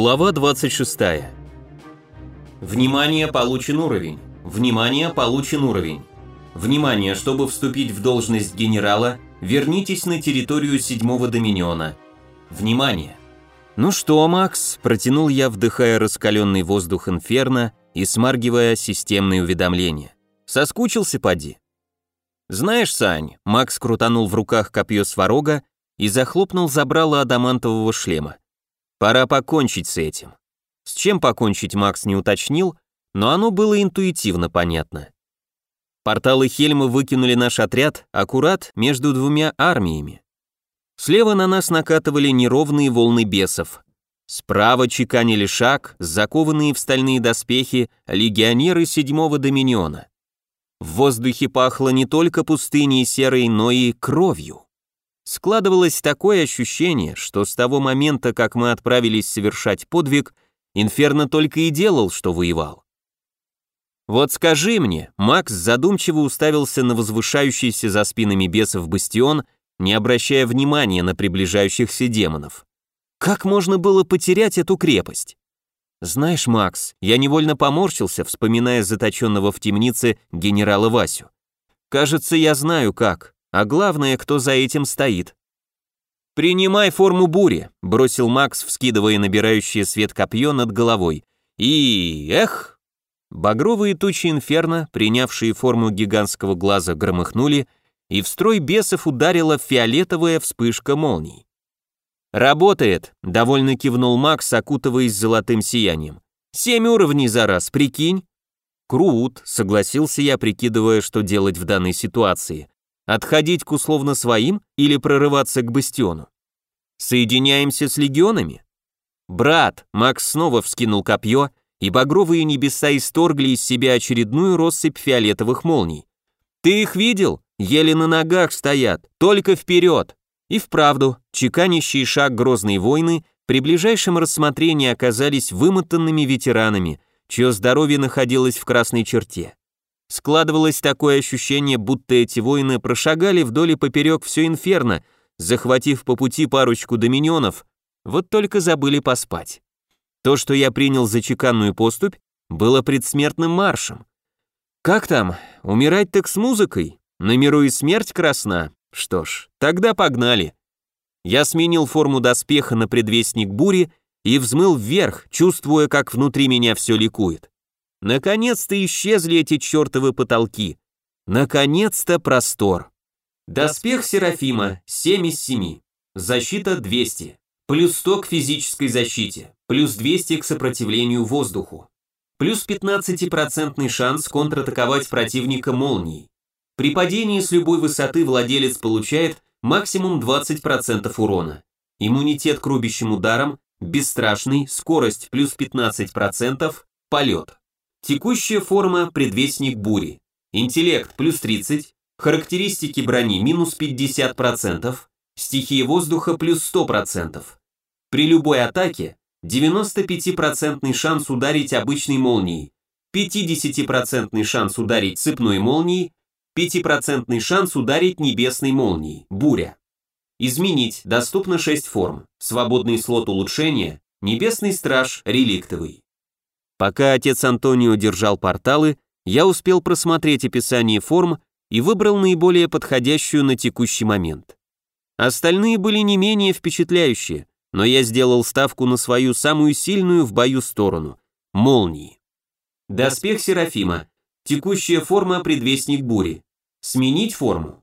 Глава 26. Внимание, получен уровень. Внимание, получен уровень. Внимание, чтобы вступить в должность генерала, вернитесь на территорию седьмого доминиона. Внимание. Ну что, Макс, протянул я, вдыхая раскаленный воздух инферно и смаргивая системные уведомления. Соскучился, поди? Знаешь, Сань, Макс крутанул в руках копье сварога и захлопнул забрало адамантового шлема. Пора покончить с этим. С чем покончить Макс не уточнил, но оно было интуитивно понятно. Порталы Хельма выкинули наш отряд аккурат между двумя армиями. Слева на нас накатывали неровные волны бесов. Справа чеканили шаг, закованные в стальные доспехи легионеры седьмого доминиона. В воздухе пахло не только пустыней серой, но и кровью. Складывалось такое ощущение, что с того момента, как мы отправились совершать подвиг, Инферно только и делал, что воевал. Вот скажи мне, Макс задумчиво уставился на возвышающийся за спинами бесов бастион, не обращая внимания на приближающихся демонов. Как можно было потерять эту крепость? Знаешь, Макс, я невольно поморщился, вспоминая заточенного в темнице генерала Васю. Кажется, я знаю как а главное, кто за этим стоит. «Принимай форму бури», — бросил Макс, вскидывая набирающее свет копье над головой. «И... эх!» Багровые тучи инферно, принявшие форму гигантского глаза, громыхнули, и в строй бесов ударила фиолетовая вспышка молний. «Работает», — довольно кивнул Макс, окутываясь золотым сиянием. «Семь уровней за раз, прикинь?» «Крут», — согласился я, прикидывая, что делать в данной ситуации. Отходить к условно своим или прорываться к бастиону? Соединяемся с легионами? Брат, Макс снова вскинул копье, и багровые небеса исторгли из себя очередную россыпь фиолетовых молний. Ты их видел? Еле на ногах стоят, только вперед. И вправду, чеканящий шаг грозной войны при ближайшем рассмотрении оказались вымотанными ветеранами, чье здоровье находилось в красной черте. Складывалось такое ощущение, будто эти воины прошагали вдоль и поперек все инферно, захватив по пути парочку доминионов, вот только забыли поспать. То, что я принял за чеканную поступь, было предсмертным маршем. Как там, умирать так с музыкой? На миру и смерть красна? Что ж, тогда погнали. Я сменил форму доспеха на предвестник бури и взмыл вверх, чувствуя, как внутри меня все ликует. Наконец-то исчезли эти чертовы потолки. Наконец-то простор. Доспех Серафима 7 из 7. Защита 200. Плюс 100 к физической защите. Плюс 200 к сопротивлению воздуху. Плюс 15% шанс контратаковать противника молнией. При падении с любой высоты владелец получает максимум 20% урона. Иммунитет к рубящим ударам, бесстрашный, скорость плюс 15%, полет. Текущая форма – предвестник бури. Интеллект плюс 30, характеристики брони минус 50%, стихия воздуха плюс 100%. При любой атаке 95% шанс ударить обычной молнией, 50% шанс ударить цепной молнией, 5% шанс ударить небесной молнией, буря. Изменить, доступно 6 форм, свободный слот улучшения, небесный страж, реликтовый. Пока отец Антонио держал порталы, я успел просмотреть описание форм и выбрал наиболее подходящую на текущий момент. Остальные были не менее впечатляющие, но я сделал ставку на свою самую сильную в бою сторону – молнии. Доспех Серафима. Текущая форма – предвестник бури. Сменить форму.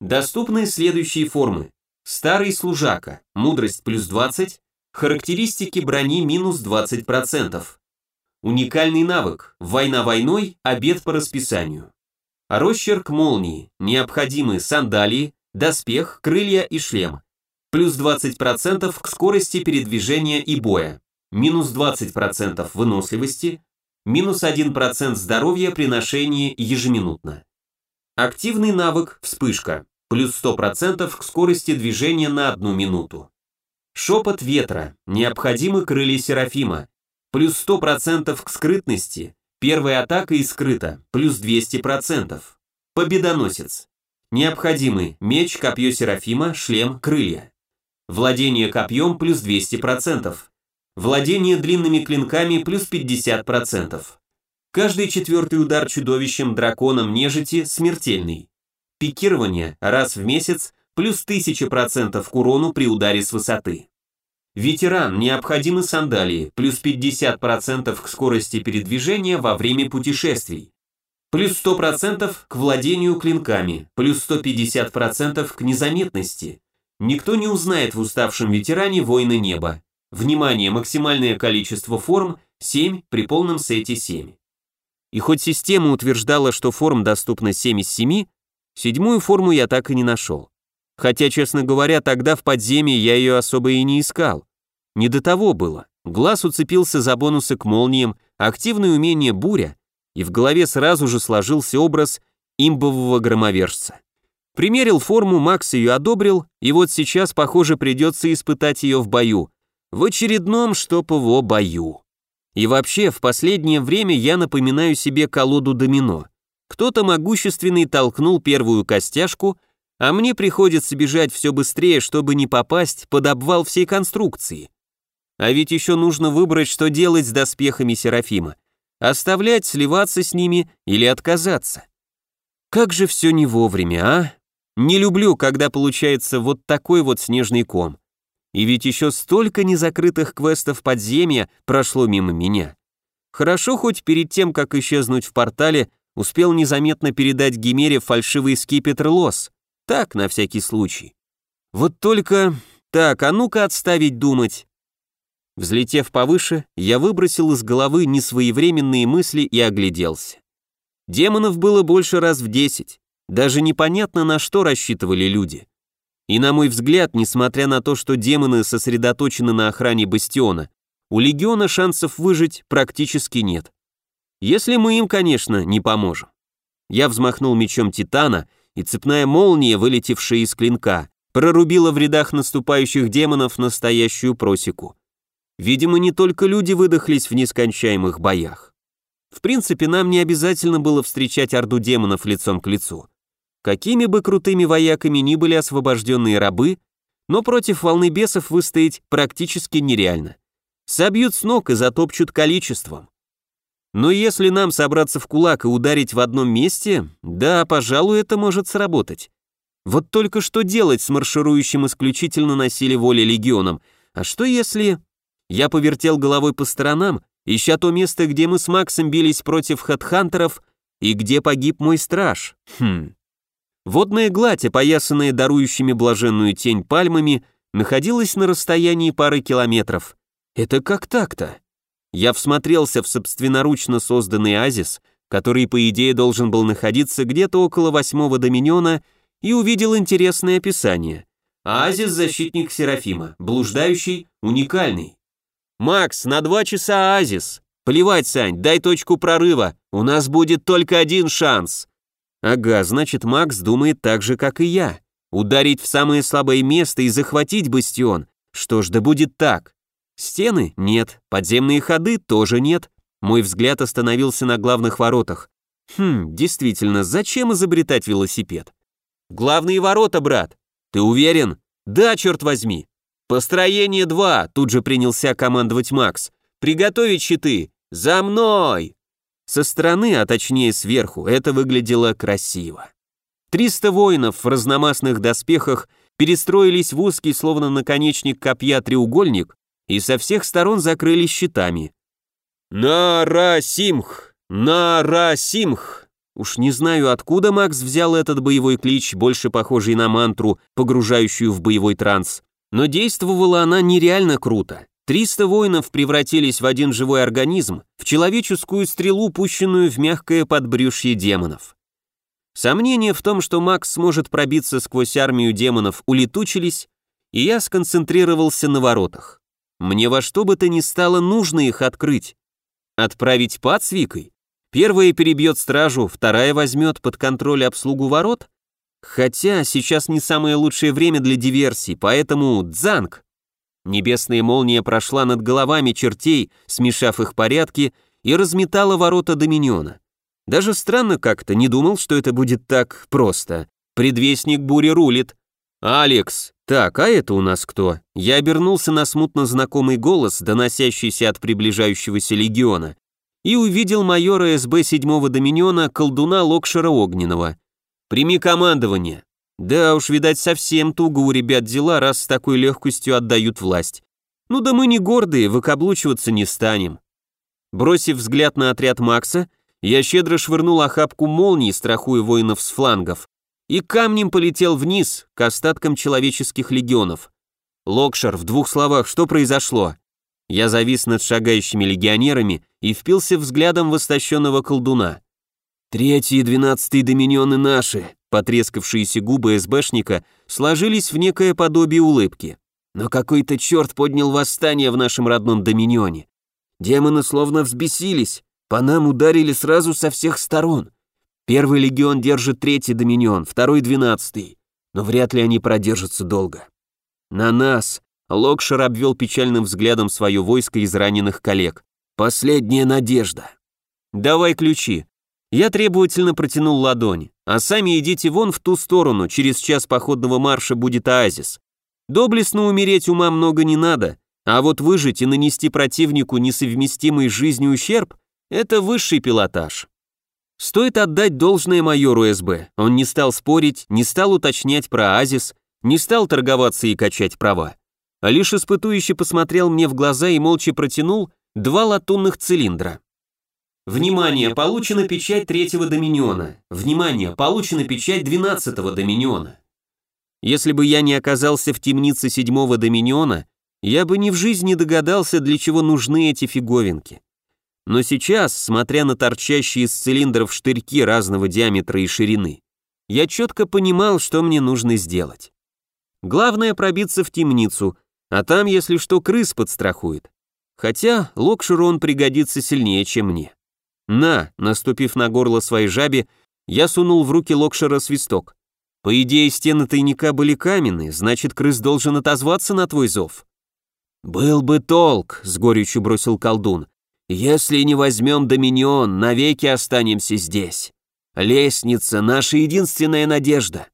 Доступны следующие формы. Старый служака, мудрость плюс 20, характеристики брони минус 20%. Уникальный навык. Война войной, обед по расписанию. Росчерк молнии. Необходимы сандалии, доспех, крылья и шлем. Плюс 20% к скорости передвижения и боя. Минус 20% выносливости. Минус 1% здоровья при ношении ежеминутно. Активный навык «Вспышка». Плюс 100% к скорости движения на одну минуту. Шепот ветра. Необходимы крылья Серафима плюс 100% к скрытности, первая атака и скрыта, плюс 200%. Победоносец. Необходимы меч, копье Серафима, шлем, крылья. Владение копьем плюс 200%. Владение длинными клинками плюс 50%. Каждый четвертый удар чудовищем, драконом, нежити смертельный. Пикирование раз в месяц плюс 1000% к урону при ударе с высоты. Ветеран, необходимы сандалии, плюс 50% к скорости передвижения во время путешествий. Плюс 100% к владению клинками, плюс 150% к незаметности. Никто не узнает в уставшем ветеране воины неба. Внимание, максимальное количество форм 7 при полном сете 7. И хоть система утверждала, что форм доступно 7 из 7, седьмую форму я так и не нашел. Хотя, честно говоря, тогда в подземье я ее особо и не искал. Не до того было. Глаз уцепился за бонусы к молниям, активное умение буря, и в голове сразу же сложился образ имбового громовержца. Примерил форму, Макс ее одобрил, и вот сейчас, похоже, придется испытать ее в бою. В очередном штопово бою. И вообще, в последнее время я напоминаю себе колоду домино. Кто-то могущественный толкнул первую костяшку, а мне приходится бежать все быстрее, чтобы не попасть под обвал всей конструкции. А ведь еще нужно выбрать, что делать с доспехами Серафима. Оставлять, сливаться с ними или отказаться. Как же все не вовремя, а? Не люблю, когда получается вот такой вот снежный ком. И ведь еще столько незакрытых квестов подземья прошло мимо меня. Хорошо, хоть перед тем, как исчезнуть в портале, успел незаметно передать Гимере фальшивый скипетр лос. Так, на всякий случай. Вот только... Так, а ну-ка отставить думать. Взлетев повыше, я выбросил из головы несвоевременные мысли и огляделся. Демонов было больше раз в десять. Даже непонятно, на что рассчитывали люди. И на мой взгляд, несмотря на то, что демоны сосредоточены на охране бастиона, у легиона шансов выжить практически нет. Если мы им, конечно, не поможем. Я взмахнул мечом Титана, и цепная молния, вылетевшая из клинка, прорубила в рядах наступающих демонов настоящую просеку. Видимо, не только люди выдохлись в нескончаемых боях. В принципе, нам не обязательно было встречать орду демонов лицом к лицу. Какими бы крутыми вояками ни были освобожденные рабы, но против волны бесов выстоять практически нереально. Собьют с ног и затопчут количеством. Но если нам собраться в кулак и ударить в одном месте, да, пожалуй, это может сработать. Вот только что делать с марширующим исключительно на силе воли легионом? А что если... Я повертел головой по сторонам, ища то место, где мы с Максом бились против хедхантеров и где погиб мой страж. Хм. Водная гладь, опоясанная дарующими блаженную тень пальмами, находилась на расстоянии пары километров. Это как так-то? Я всмотрелся в собственноручно созданный азис, который, по идее, должен был находиться где-то около восьмого доминиона, и увидел интересное описание. Азис – защитник Серафима, блуждающий, уникальный. «Макс, на два часа азис. Плевать, Сань, дай точку прорыва, у нас будет только один шанс». Ага, значит, Макс думает так же, как и я. Ударить в самое слабое место и захватить бастион. Что ж, да будет так. Стены? Нет. Подземные ходы? Тоже нет. Мой взгляд остановился на главных воротах. Хм, действительно, зачем изобретать велосипед? Главные ворота, брат. Ты уверен? Да, черт возьми. Построение 2, тут же принялся командовать Макс. Приготовить щиты. За мной! Со стороны, а точнее сверху, это выглядело красиво. Триста воинов в разномастных доспехах перестроились в узкий, словно наконечник копья треугольник, и со всех сторон закрылись щитами. «Нарасимх! Нарасимх!» Уж не знаю, откуда Макс взял этот боевой клич, больше похожий на мантру, погружающую в боевой транс, но действовала она нереально круто. Триста воинов превратились в один живой организм, в человеческую стрелу, пущенную в мягкое подбрюшье демонов. Сомнения в том, что Макс сможет пробиться сквозь армию демонов, улетучились, и я сконцентрировался на воротах. Мне во что бы то ни стало нужно их открыть. Отправить пад с Викой? Первая перебьет стражу, вторая возьмет под контроль обслугу ворот? Хотя сейчас не самое лучшее время для диверсий, поэтому дзанг. Небесная молния прошла над головами чертей, смешав их порядки, и разметала ворота Доминиона. Даже странно как-то, не думал, что это будет так просто. Предвестник бури рулит. «Алекс, Так, а это у нас кто? Я обернулся на смутно знакомый голос, доносящийся от приближающегося легиона, и увидел майора СБ 7-го доминиона колдуна Локшера Огненного. «Прими командование». Да уж, видать, совсем туго у ребят дела, раз с такой легкостью отдают власть. Ну да мы не гордые, выкаблучиваться не станем. Бросив взгляд на отряд Макса, я щедро швырнул охапку молний, страхуя воинов с флангов, и камнем полетел вниз, к остаткам человеческих легионов. Локшер, в двух словах, что произошло? Я завис над шагающими легионерами и впился взглядом в истощенного колдуна. Третий и двенадцатый доминионы наши, потрескавшиеся губы СБшника сложились в некое подобие улыбки. Но какой-то черт поднял восстание в нашем родном доминионе. Демоны словно взбесились, по нам ударили сразу со всех сторон. Первый легион держит третий доминион, второй двенадцатый, но вряд ли они продержатся долго. На нас Локшер обвел печальным взглядом свое войско из раненых коллег. Последняя надежда. Давай ключи. Я требовательно протянул ладонь. А сами идите вон в ту сторону, через час походного марша будет оазис. Доблестно умереть ума много не надо, а вот выжить и нанести противнику несовместимый с жизнью ущерб – это высший пилотаж. Стоит отдать должное майору СБ. Он не стал спорить, не стал уточнять про Азис, не стал торговаться и качать права. А лишь испытующе посмотрел мне в глаза и молча протянул два латунных цилиндра. Внимание, получена печать третьего доминиона. Внимание, получена печать двенадцатого доминиона. Если бы я не оказался в темнице седьмого доминиона, я бы ни в жизни догадался, для чего нужны эти фиговинки. Но сейчас, смотря на торчащие из цилиндров штырьки разного диаметра и ширины, я четко понимал, что мне нужно сделать. Главное пробиться в темницу, а там, если что, крыс подстрахует. Хотя Локшеру он пригодится сильнее, чем мне. На, наступив на горло своей жабе, я сунул в руки Локшера свисток. По идее, стены тайника были каменные, значит, крыс должен отозваться на твой зов. «Был бы толк», — с горечью бросил колдун. Если не возьмем Доминион, навеки останемся здесь. Лестница — наша единственная надежда.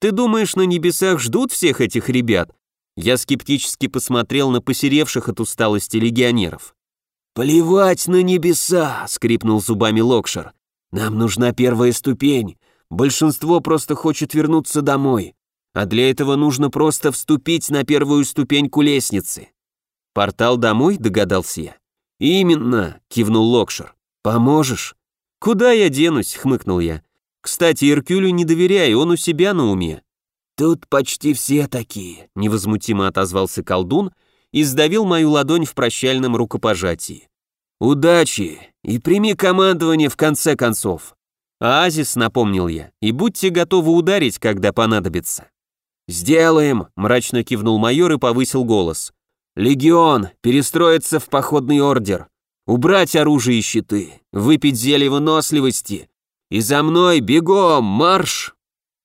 Ты думаешь, на небесах ждут всех этих ребят? Я скептически посмотрел на посеревших от усталости легионеров. «Плевать на небеса!» — скрипнул зубами Локшер. «Нам нужна первая ступень. Большинство просто хочет вернуться домой. А для этого нужно просто вступить на первую ступеньку лестницы». «Портал домой?» — догадался я. «Именно», — кивнул Локшер. «Поможешь?» «Куда я денусь?» — хмыкнул я. «Кстати, Иркюлю не доверяю, он у себя на уме». «Тут почти все такие», — невозмутимо отозвался колдун и сдавил мою ладонь в прощальном рукопожатии. «Удачи и прими командование в конце концов». «Оазис», — напомнил я, — «и будьте готовы ударить, когда понадобится». «Сделаем», — мрачно кивнул майор и повысил голос. «Легион, перестроиться в походный ордер, убрать оружие и щиты, выпить зелье выносливости, и за мной бегом, марш!»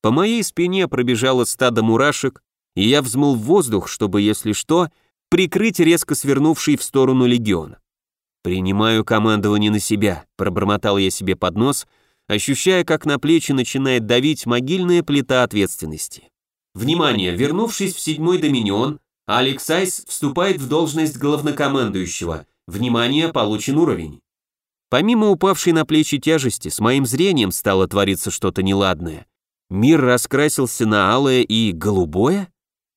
По моей спине пробежало стадо мурашек, и я взмыл в воздух, чтобы, если что, прикрыть резко свернувший в сторону легион. «Принимаю командование на себя», — пробормотал я себе под нос, ощущая, как на плечи начинает давить могильная плита ответственности. Внимание, вернувшись в седьмой доминион, Алекс Айс вступает в должность главнокомандующего. Внимание, получен уровень. Помимо упавшей на плечи тяжести, с моим зрением стало твориться что-то неладное. Мир раскрасился на алое и голубое?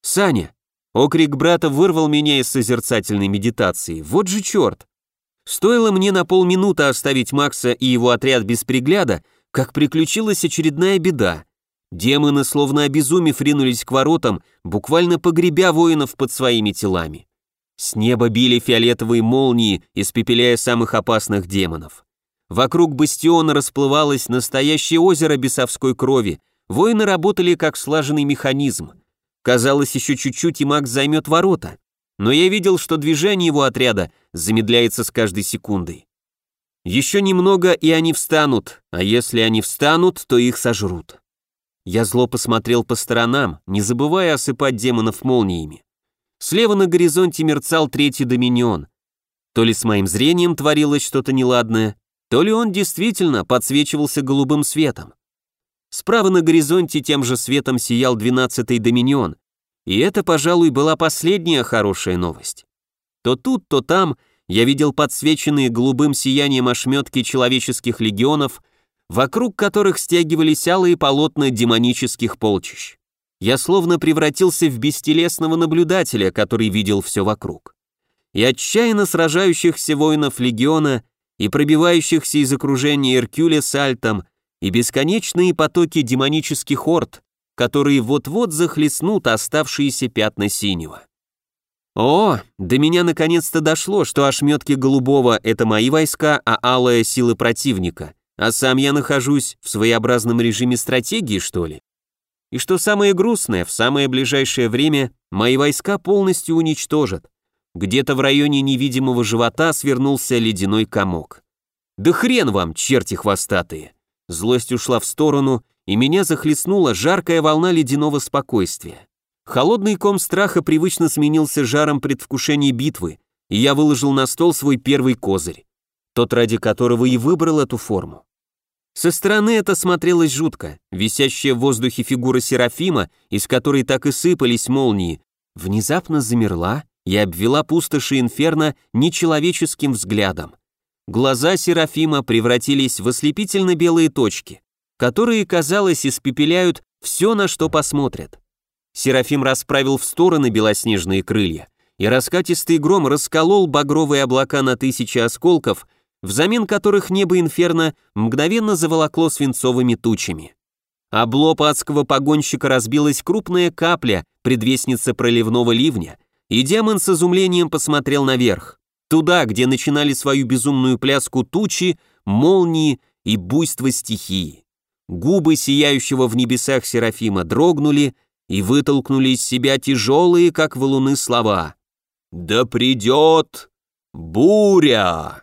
Саня! Окрик брата вырвал меня из созерцательной медитации. Вот же черт! Стоило мне на полминуты оставить Макса и его отряд без пригляда, как приключилась очередная беда. Демоны, словно обезумев, ринулись к воротам, буквально погребя воинов под своими телами. С неба били фиолетовые молнии, испепеляя самых опасных демонов. Вокруг бастиона расплывалось настоящее озеро бесовской крови, воины работали как слаженный механизм. Казалось, еще чуть-чуть и Макс займет ворота, но я видел, что движение его отряда замедляется с каждой секундой. Еще немного, и они встанут, а если они встанут, то их сожрут. Я зло посмотрел по сторонам, не забывая осыпать демонов молниями. Слева на горизонте мерцал третий доминион. То ли с моим зрением творилось что-то неладное, то ли он действительно подсвечивался голубым светом. Справа на горизонте тем же светом сиял двенадцатый доминион, И это, пожалуй, была последняя хорошая новость. То тут, то там я видел подсвеченные голубым сиянием ошметки человеческих легионов, вокруг которых стягивались алые полотна демонических полчищ. Я словно превратился в бестелесного наблюдателя, который видел все вокруг. И отчаянно сражающихся воинов легиона, и пробивающихся из окружения Иркюля Альтом, и бесконечные потоки демонических орд, которые вот-вот захлестнут оставшиеся пятна синего. О, до меня наконец-то дошло, что ошметки голубого — это мои войска, а алая — силы противника, а сам я нахожусь в своеобразном режиме стратегии, что ли? И что самое грустное, в самое ближайшее время мои войска полностью уничтожат. Где-то в районе невидимого живота свернулся ледяной комок. Да хрен вам, черти хвостатые! Злость ушла в сторону, и меня захлестнула жаркая волна ледяного спокойствия. Холодный ком страха привычно сменился жаром предвкушения битвы, и я выложил на стол свой первый козырь, тот, ради которого и выбрал эту форму. Со стороны это смотрелось жутко. Висящая в воздухе фигура Серафима, из которой так и сыпались молнии, внезапно замерла и обвела пустоши инферно нечеловеческим взглядом. Глаза Серафима превратились в ослепительно белые точки, которые, казалось, испепеляют все, на что посмотрят. Серафим расправил в стороны белоснежные крылья, и раскатистый гром расколол багровые облака на тысячи осколков, взамен которых небо инферно мгновенно заволокло свинцовыми тучами. Облоб адского погонщика разбилась крупная капля, предвестница проливного ливня, и демон с изумлением посмотрел наверх, туда, где начинали свою безумную пляску тучи, молнии и буйство стихии. Губы сияющего в небесах Серафима дрогнули и вытолкнули из себя тяжелые, как валуны, слова. «Да придет буря!»